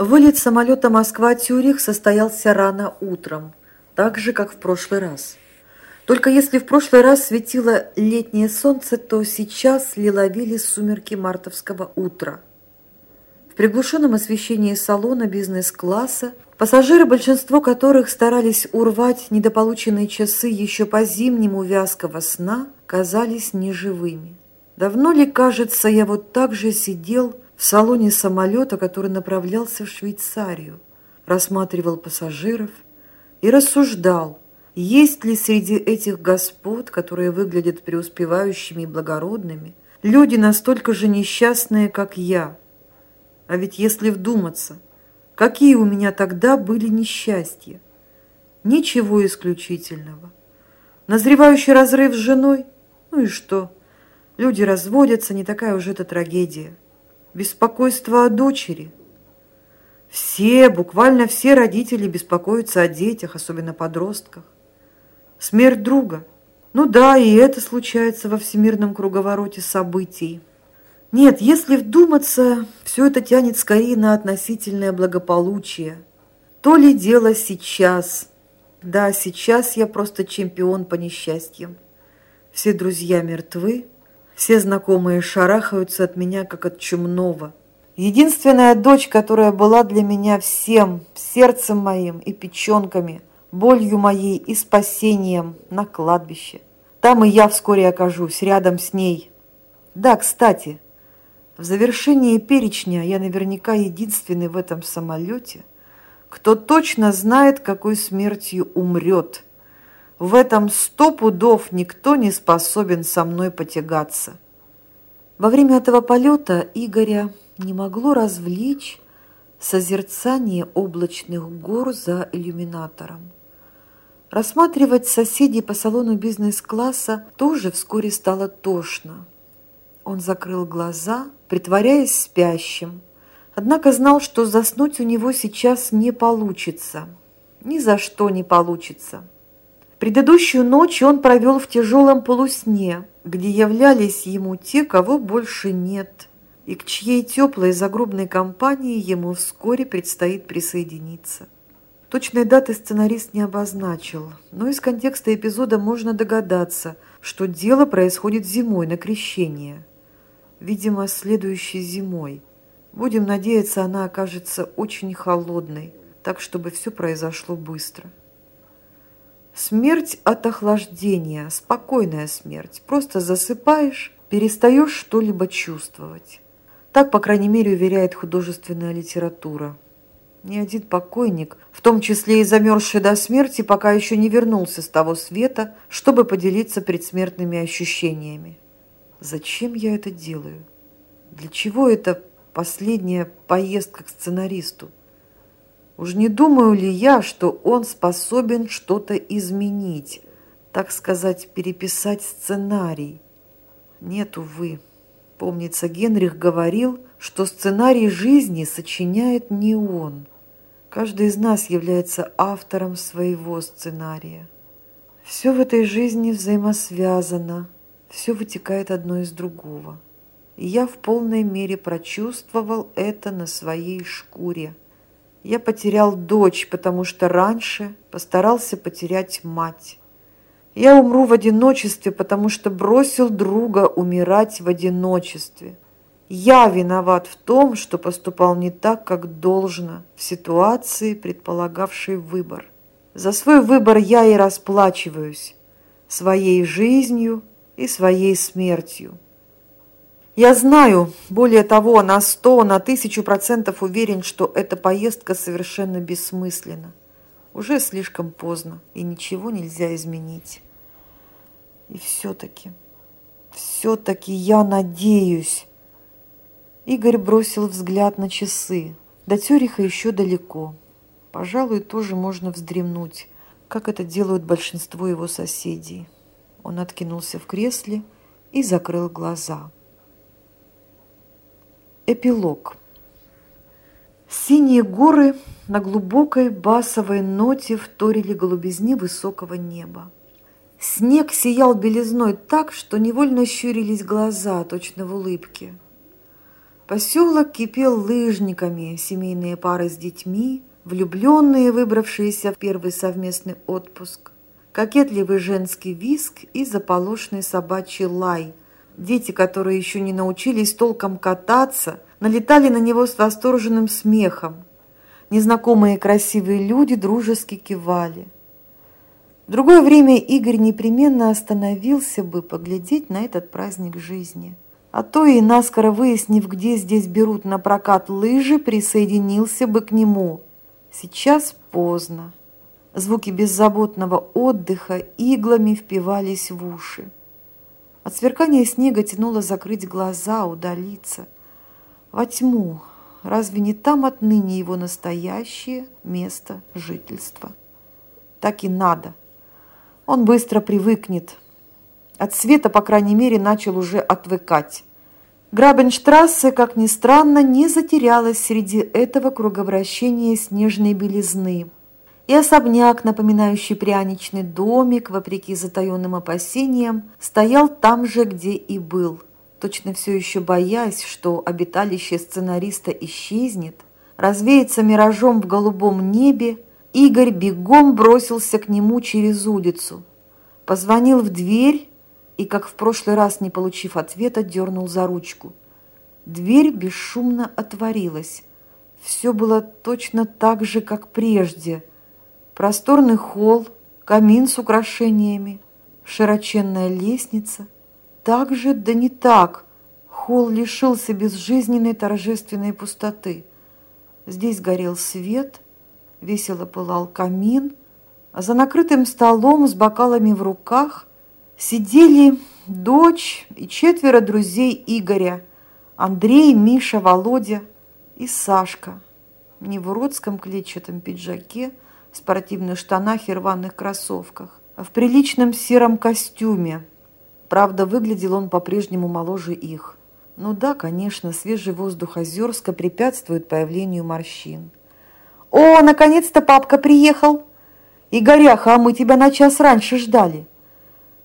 Вылет самолета Москва-Тюрих состоялся рано утром, так же, как в прошлый раз. Только если в прошлый раз светило летнее солнце, то сейчас лиловили сумерки мартовского утра. В приглушенном освещении салона бизнес-класса пассажиры, большинство которых старались урвать недополученные часы еще по зимнему вязкого сна, казались неживыми. Давно ли, кажется, я вот так же сидел в салоне самолета, который направлялся в Швейцарию, рассматривал пассажиров и рассуждал, есть ли среди этих господ, которые выглядят преуспевающими и благородными, люди настолько же несчастные, как я. А ведь если вдуматься, какие у меня тогда были несчастья? Ничего исключительного. Назревающий разрыв с женой? Ну и что? Люди разводятся, не такая уж это трагедия беспокойство о дочери. Все, буквально все родители беспокоятся о детях, особенно подростках. Смерть друга. Ну да, и это случается во всемирном круговороте событий. Нет, если вдуматься, все это тянет скорее на относительное благополучие. То ли дело сейчас. Да, сейчас я просто чемпион по несчастьям. Все друзья мертвы, все знакомые шарахаются от меня, как от чумного. Единственная дочь, которая была для меня всем, сердцем моим и печенками, болью моей и спасением на кладбище. Там и я вскоре окажусь, рядом с ней. Да, кстати, в завершении перечня я наверняка единственный в этом самолете, кто точно знает, какой смертью умрет – в этом сто пудов никто не способен со мной потягаться. Во время этого полета Игоря не могло развлечь созерцание облачных гор за иллюминатором. Рассматривать соседей по салону бизнес-класса тоже вскоре стало тошно. Он закрыл глаза, притворяясь спящим, однако знал, что заснуть у него сейчас не получится. Ни за что не получится. Предыдущую ночь он провел в тяжелом полусне, где являлись ему те, кого больше нет, и к чьей теплой загробной компании ему вскоре предстоит присоединиться. Точной даты сценарист не обозначил, но из контекста эпизода можно догадаться, что дело происходит зимой на крещение. Видимо, следующей зимой. Будем надеяться, она окажется очень холодной, так чтобы все произошло быстро. Смерть от охлаждения, спокойная смерть. Просто засыпаешь, перестаешь что-либо чувствовать. Так, по крайней мере, уверяет художественная литература. Ни один покойник, в том числе и замерзший до смерти, пока еще не вернулся с того света, чтобы поделиться предсмертными ощущениями. Зачем я это делаю? Для чего это последняя поездка к сценаристу? Уж не думаю ли я, что он способен что-то изменить, так сказать, переписать сценарий? Нет, увы. Помнится, Генрих говорил, что сценарий жизни сочиняет не он. Каждый из нас является автором своего сценария. Все в этой жизни взаимосвязано, все вытекает одно из другого. И я в полной мере прочувствовал это на своей шкуре. Я потерял дочь, потому что раньше постарался потерять мать. Я умру в одиночестве, потому что бросил друга умирать в одиночестве. Я виноват в том, что поступал не так, как должно, в ситуации, предполагавшей выбор. За свой выбор я и расплачиваюсь своей жизнью и своей смертью. Я знаю, более того, на сто, на тысячу процентов уверен, что эта поездка совершенно бессмысленна. Уже слишком поздно, и ничего нельзя изменить. И все-таки, все-таки я надеюсь. Игорь бросил взгляд на часы. До Тюриха еще далеко. Пожалуй, тоже можно вздремнуть, как это делают большинство его соседей. Он откинулся в кресле и закрыл глаза. Эпилог. Синие горы на глубокой басовой ноте вторили голубизне высокого неба. Снег сиял белизной так, что невольно щурились глаза, точно в улыбке. Поселок кипел лыжниками, семейные пары с детьми, влюбленные, выбравшиеся в первый совместный отпуск, кокетливый женский виск и заполошный собачий лай. Дети, которые еще не научились толком кататься, налетали на него с восторженным смехом. Незнакомые красивые люди дружески кивали. В другое время Игорь непременно остановился бы поглядеть на этот праздник жизни. А то и наскоро выяснив, где здесь берут на прокат лыжи, присоединился бы к нему. Сейчас поздно. Звуки беззаботного отдыха иглами впивались в уши. От сверкания снега тянуло закрыть глаза, удалиться. Во тьму. Разве не там отныне его настоящее место жительства? Так и надо. Он быстро привыкнет. От света, по крайней мере, начал уже отвыкать. Грабенштрассе, как ни странно, не затерялась среди этого круговращения снежной белизны. И особняк, напоминающий пряничный домик, вопреки затаенным опасениям, стоял там же, где и был. Точно все еще боясь, что обиталище сценариста исчезнет, развеется миражом в голубом небе, Игорь бегом бросился к нему через улицу. Позвонил в дверь и, как в прошлый раз, не получив ответа, дернул за ручку. Дверь бесшумно отворилась. Все было точно так же, как прежде. Просторный холл, камин с украшениями, широченная лестница. Так же, да не так. Холл лишился безжизненной торжественной пустоты. Здесь горел свет, весело пылал камин, а за накрытым столом с бокалами в руках сидели дочь и четверо друзей Игоря, Андрей, Миша, Володя и Сашка, не в уродском клетчатом пиджаке, спортивных штанах и рваных кроссовках, а в приличном сером костюме. Правда, выглядел он по-прежнему моложе их. Ну да, конечно, свежий воздух Озерска препятствует появлению морщин. «О, наконец-то папка приехал!» «Игоряха, а мы тебя на час раньше ждали!»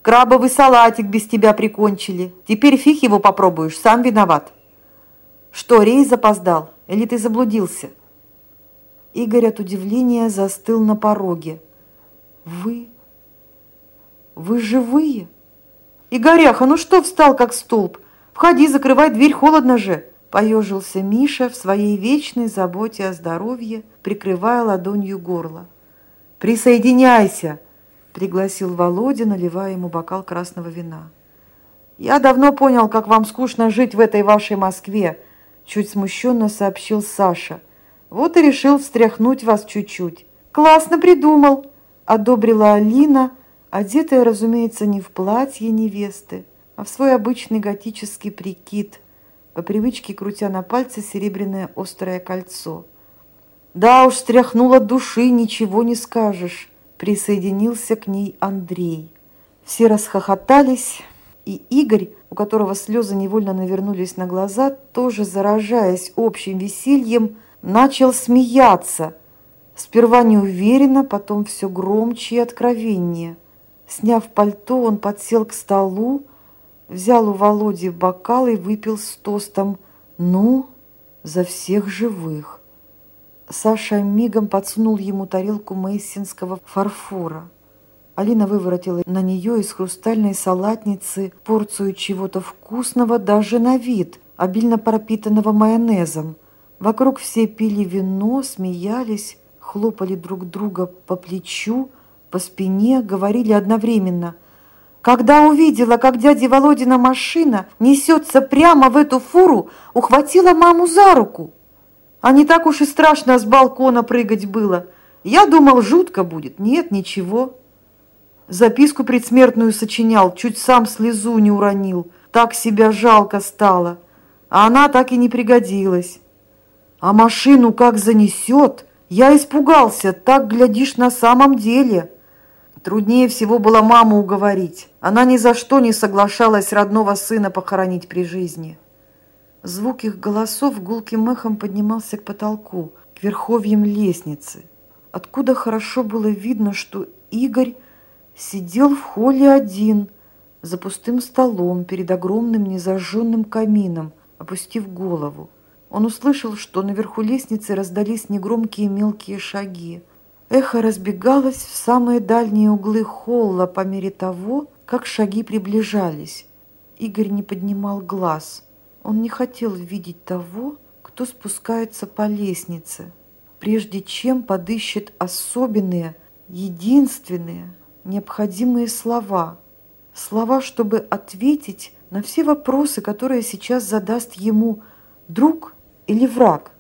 Крабовый салатик без тебя прикончили. Теперь фиг его попробуешь, сам виноват. Что, рейс запоздал? Или ты заблудился? Игорь от удивления застыл на пороге. Вы? Вы живые? Игоряха, ну что встал как столб? Входи, закрывай дверь, холодно же. Поежился Миша в своей вечной заботе о здоровье, прикрывая ладонью горло. «Присоединяйся!» пригласил Володя, наливая ему бокал красного вина. «Я давно понял, как вам скучно жить в этой вашей Москве», чуть смущенно сообщил Саша. «Вот и решил встряхнуть вас чуть-чуть». «Классно придумал», одобрила Алина, одетая, разумеется, не в платье невесты, а в свой обычный готический прикид, по привычке крутя на пальце серебряное острое кольцо. «Да уж, стряхнула души, ничего не скажешь» присоединился к ней Андрей. Все расхохотались, и Игорь, у которого слезы невольно навернулись на глаза, тоже заражаясь общим весельем, начал смеяться. Сперва неуверенно, потом все громче и откровеннее. Сняв пальто, он подсел к столу, взял у Володи бокал и выпил с тостом «Ну, за всех живых». Саша мигом подсунул ему тарелку мейсинского фарфора. Алина выворотила на нее из хрустальной салатницы порцию чего-то вкусного даже на вид, обильно пропитанного майонезом. Вокруг все пили вино, смеялись, хлопали друг друга по плечу, по спине, говорили одновременно. Когда увидела, как дядя Володина машина несется прямо в эту фуру, ухватила маму за руку. А не так уж и страшно с балкона прыгать было. Я думал, жутко будет. Нет, ничего. Записку предсмертную сочинял, чуть сам слезу не уронил. Так себя жалко стало. А она так и не пригодилась. А машину как занесет, я испугался, так, глядишь, на самом деле. Труднее всего было маму уговорить. Она ни за что не соглашалась родного сына похоронить при жизни. Звук их голосов гулким эхом поднимался к потолку, к верховьям лестницы, откуда хорошо было видно, что Игорь сидел в холле один, за пустым столом перед огромным незажженным камином, опустив голову. Он услышал, что наверху лестницы раздались негромкие мелкие шаги. Эхо разбегалось в самые дальние углы холла по мере того, как шаги приближались. Игорь не поднимал глаз. Он не хотел видеть того, кто спускается по лестнице, прежде чем подыщет особенные, единственные, необходимые слова. Слова, чтобы ответить на все вопросы, которые сейчас задаст ему друг или враг,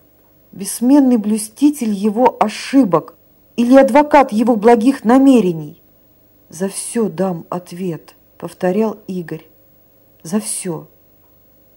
бессменный блюститель его ошибок или адвокат его благих намерений. «За все дам ответ», — повторял Игорь. «За все».